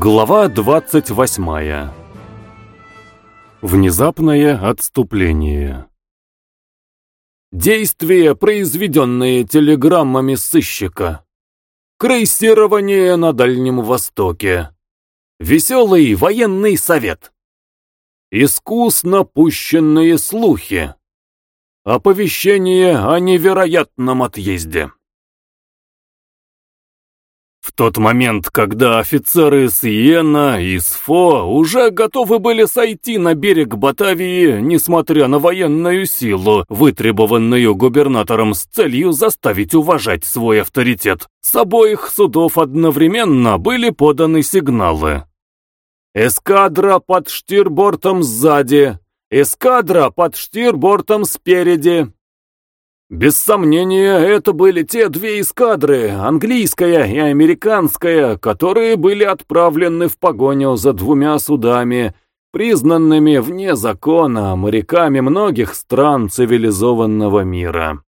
Глава 28. Внезапное отступление. Действия, произведенные телеграммами сыщика. Крейсирование на Дальнем Востоке. Веселый военный совет. Искусно пущенные слухи. Оповещение о невероятном отъезде. В тот момент, когда офицеры с Иена и Сфо уже готовы были сойти на берег Батавии, несмотря на военную силу, вытребованную губернатором с целью заставить уважать свой авторитет, с обоих судов одновременно были поданы сигналы. Эскадра под штирбортом сзади, эскадра под штирбортом спереди, без сомнения, это были те две эскадры, английская и американская, которые были отправлены в погоню за двумя судами, признанными вне закона моряками многих стран цивилизованного мира.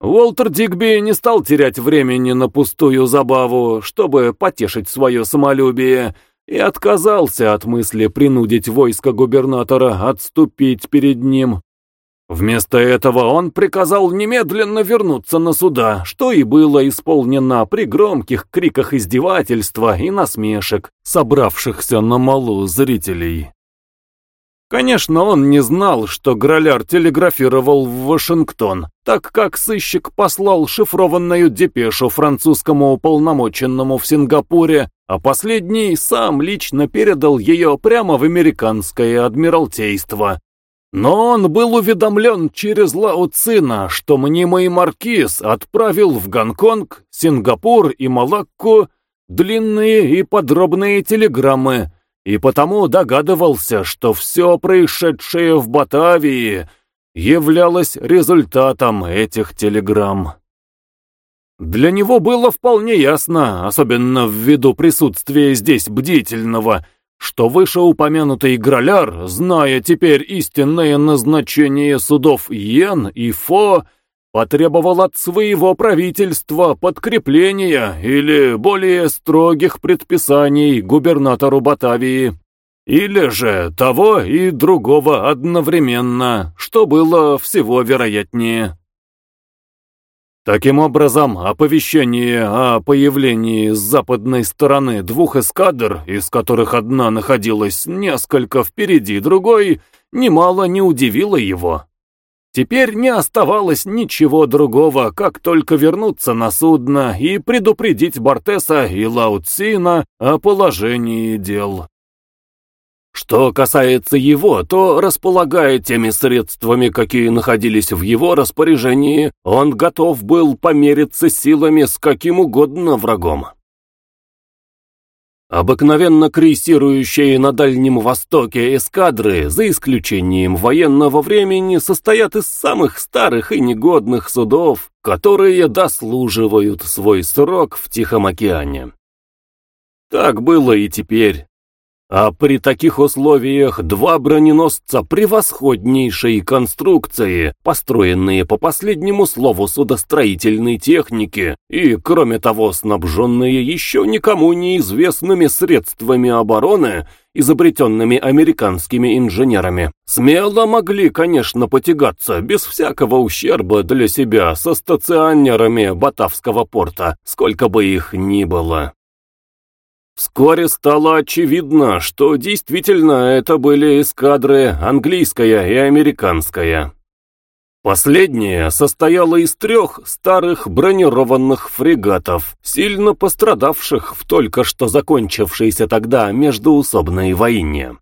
Уолтер Дигби не стал терять времени на пустую забаву, чтобы потешить свое самолюбие, и отказался от мысли принудить войско губернатора отступить перед ним. Вместо этого он приказал немедленно вернуться на суда, что и было исполнено при громких криках издевательства и насмешек, собравшихся на малу зрителей. Конечно, он не знал, что Граляр телеграфировал в Вашингтон, так как сыщик послал шифрованную депешу французскому уполномоченному в Сингапуре, а последний сам лично передал ее прямо в американское адмиралтейство, но он был уведомлен через Лао Цина, что мнимый маркиз отправил в Гонконг, Сингапур и Малакку длинные и подробные телеграммы, и потому догадывался, что все происшедшее в Батавии являлось результатом этих телеграмм. Для него было вполне ясно, особенно ввиду присутствия здесь бдительного, что вышеупомянутый Граляр, зная теперь истинное назначение судов Йен и Фо, потребовал от своего правительства подкрепления или более строгих предписаний губернатору Батавии, или же того и другого одновременно, что было всего вероятнее. Таким образом, оповещение о появлении с западной стороны двух эскадр, из которых одна находилась несколько впереди другой, немало не удивило его. Теперь не оставалось ничего другого, как только вернуться на судно и предупредить Бортеса и Лауцина о положении дел. Что касается его, то, располагая теми средствами, какие находились в его распоряжении, он готов был помериться силами с каким угодно врагом. Обыкновенно крейсирующие на Дальнем Востоке эскадры, за исключением военного времени, состоят из самых старых и негодных судов, которые дослуживают свой срок в Тихом океане. Так было и теперь. А при таких условиях два броненосца превосходнейшей конструкции, построенные по последнему слову судостроительной техники и, кроме того, снабженные еще никому неизвестными средствами обороны, изобретенными американскими инженерами, смело могли, конечно, потягаться без всякого ущерба для себя со стационерами Батавского порта, сколько бы их ни было. Вскоре стало очевидно, что действительно это были эскадры английская и американская. Последняя состояла из трех старых бронированных фрегатов, сильно пострадавших в только что закончившейся тогда междуусобной войне.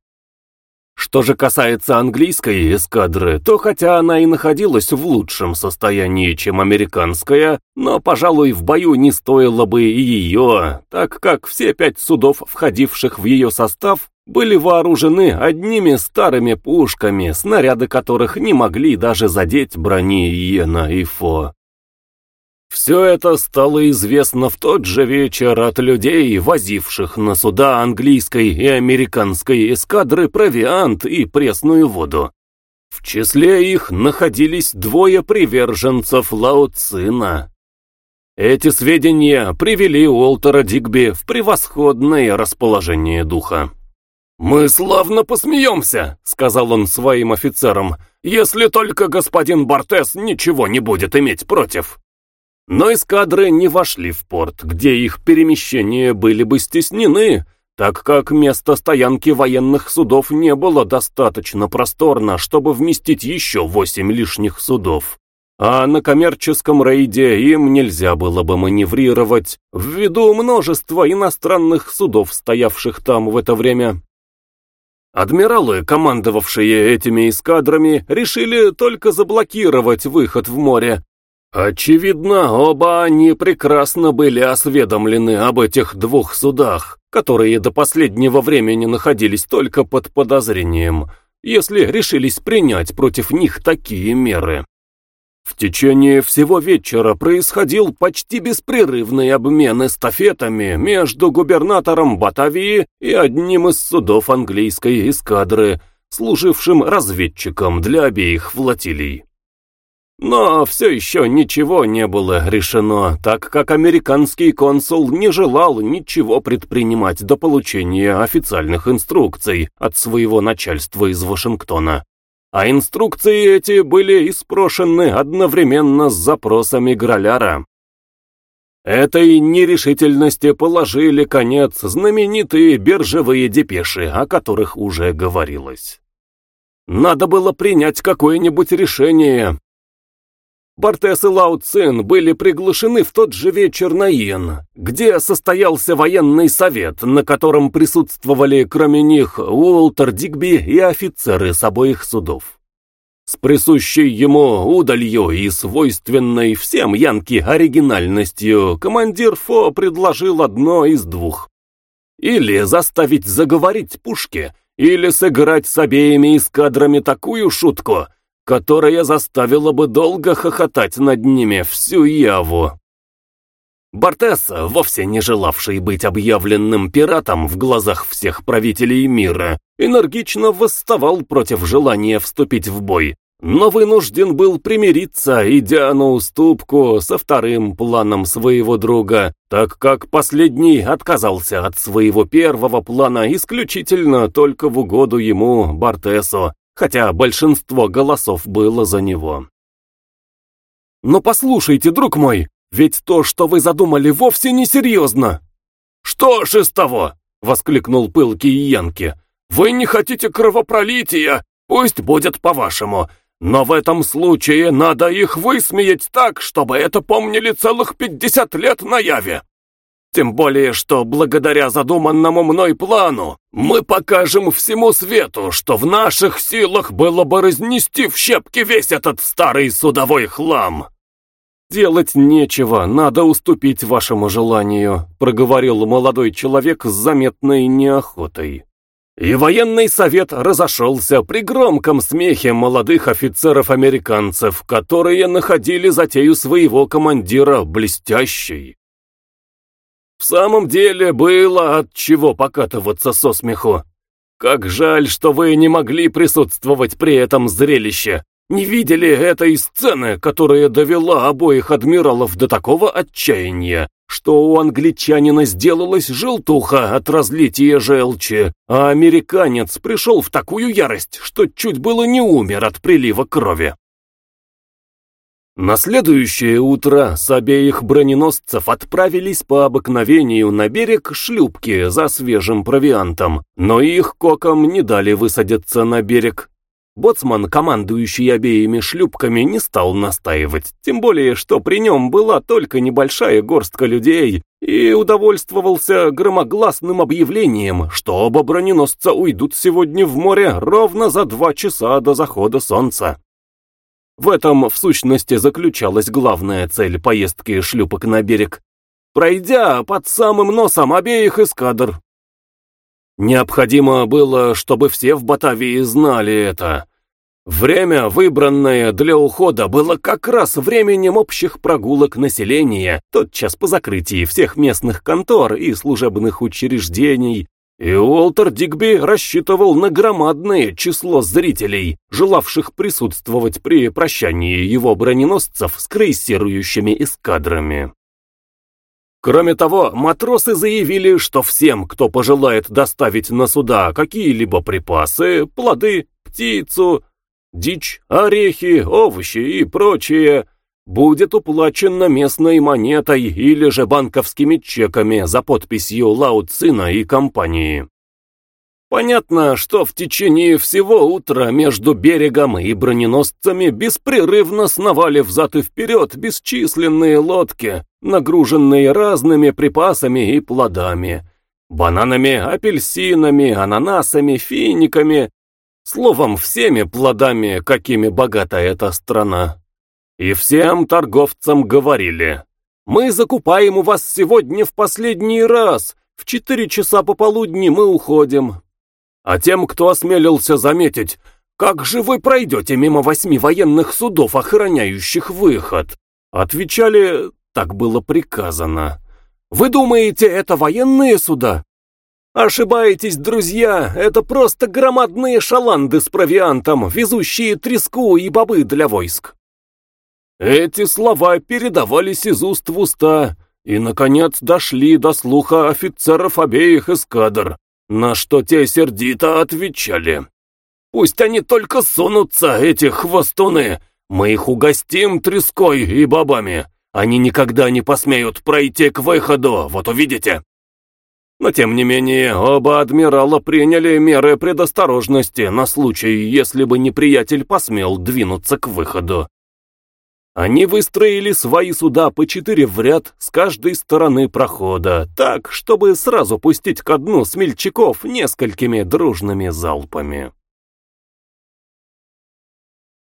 Что же касается английской эскадры, то хотя она и находилась в лучшем состоянии, чем американская, но, пожалуй, в бою не стоило бы и ее, так как все пять судов, входивших в ее состав, были вооружены одними старыми пушками, снаряды которых не могли даже задеть брони Иена и Фо. Все это стало известно в тот же вечер от людей, возивших на суда английской и американской эскадры провиант и пресную воду. В числе их находились двое приверженцев Лао Цина. Эти сведения привели Уолтера Дигби в превосходное расположение духа. «Мы славно посмеемся», — сказал он своим офицерам, «если только господин Бортес ничего не будет иметь против». Но эскадры не вошли в порт, где их перемещения были бы стеснены, так как место стоянки военных судов не было достаточно просторно, чтобы вместить еще восемь лишних судов. А на коммерческом рейде им нельзя было бы маневрировать, ввиду множества иностранных судов, стоявших там в это время. Адмиралы, командовавшие этими эскадрами, решили только заблокировать выход в море. Очевидно, оба они прекрасно были осведомлены об этих двух судах, которые до последнего времени находились только под подозрением, если решились принять против них такие меры. В течение всего вечера происходил почти беспрерывный обмен эстафетами между губернатором Батавии и одним из судов английской эскадры, служившим разведчиком для обеих флотилий. Но все еще ничего не было решено, так как американский консул не желал ничего предпринимать до получения официальных инструкций от своего начальства из Вашингтона а инструкции эти были испрошены одновременно с запросами Граляра. Этой нерешительности положили конец знаменитые биржевые депеши, о которых уже говорилось. Надо было принять какое-нибудь решение, Бортес и Лао Цин были приглашены в тот же вечер на Иен, где состоялся военный совет, на котором присутствовали кроме них Уолтер Дигби и офицеры с обоих судов. С присущей ему удалью и свойственной всем Янке оригинальностью командир Фо предложил одно из двух. Или заставить заговорить пушки, или сыграть с обеими эскадрами такую шутку — которая заставила бы долго хохотать над ними всю Яву. Бортес, вовсе не желавший быть объявленным пиратом в глазах всех правителей мира, энергично восставал против желания вступить в бой, но вынужден был примириться, идя на уступку со вторым планом своего друга, так как последний отказался от своего первого плана исключительно только в угоду ему, Бортесу, хотя большинство голосов было за него. «Но послушайте, друг мой, ведь то, что вы задумали, вовсе не серьезно!» «Что ж из того?» — воскликнул пылкий Янки. «Вы не хотите кровопролития? Пусть будет по-вашему, но в этом случае надо их высмеять так, чтобы это помнили целых пятьдесят лет на яве. Тем более, что благодаря задуманному мной плану мы покажем всему свету, что в наших силах было бы разнести в щепки весь этот старый судовой хлам. «Делать нечего, надо уступить вашему желанию», — проговорил молодой человек с заметной неохотой. И военный совет разошелся при громком смехе молодых офицеров-американцев, которые находили затею своего командира блестящей. В самом деле было от чего покатываться со смеху. Как жаль, что вы не могли присутствовать при этом зрелище. Не видели этой сцены, которая довела обоих адмиралов до такого отчаяния, что у англичанина сделалась желтуха от разлития желчи, а американец пришел в такую ярость, что чуть было не умер от прилива крови. На следующее утро с обеих броненосцев отправились по обыкновению на берег шлюпки за свежим провиантом, но их коком не дали высадиться на берег. Боцман, командующий обеими шлюпками, не стал настаивать, тем более, что при нем была только небольшая горстка людей, и удовольствовался громогласным объявлением, что оба броненосца уйдут сегодня в море ровно за два часа до захода солнца. В этом, в сущности, заключалась главная цель поездки шлюпок на берег, пройдя под самым носом обеих эскадр. Необходимо было, чтобы все в Батавии знали это. Время, выбранное для ухода, было как раз временем общих прогулок населения, тотчас по закрытии всех местных контор и служебных учреждений, и Уолтер Дигби рассчитывал на громадное число зрителей, желавших присутствовать при прощании его броненосцев с крейсирующими эскадрами. Кроме того, матросы заявили, что всем, кто пожелает доставить на суда какие-либо припасы, плоды, птицу, дичь, орехи, овощи и прочее, будет уплачено местной монетой или же банковскими чеками за подписью Лао Цина и компании. Понятно, что в течение всего утра между берегом и броненосцами беспрерывно сновали взад и вперед бесчисленные лодки, нагруженные разными припасами и плодами. Бананами, апельсинами, ананасами, финиками. Словом, всеми плодами, какими богата эта страна. И всем торговцам говорили, «Мы закупаем у вас сегодня в последний раз, в четыре часа пополудни мы уходим, а тем, кто осмелился заметить, как же вы пройдете мимо восьми военных судов, охраняющих выход? Отвечали, так было приказано. Вы думаете, это военные суда? Ошибаетесь, друзья, это просто громадные шаланды с провиантом, везущие треску и бобы для войск. Эти слова передавались из уст в уста и, наконец, дошли до слуха офицеров обеих эскадр, на что те сердито отвечали. «Пусть они только сунутся, эти хвостуны! Мы их угостим треской и бобами! Они никогда не посмеют пройти к выходу, вот увидите!» Но тем не менее, оба адмирала приняли меры предосторожности на случай, если бы неприятель посмел двинуться к выходу. Они выстроили свои суда по четыре в ряд с каждой стороны прохода, так, чтобы сразу пустить ко дну смельчаков несколькими дружными залпами.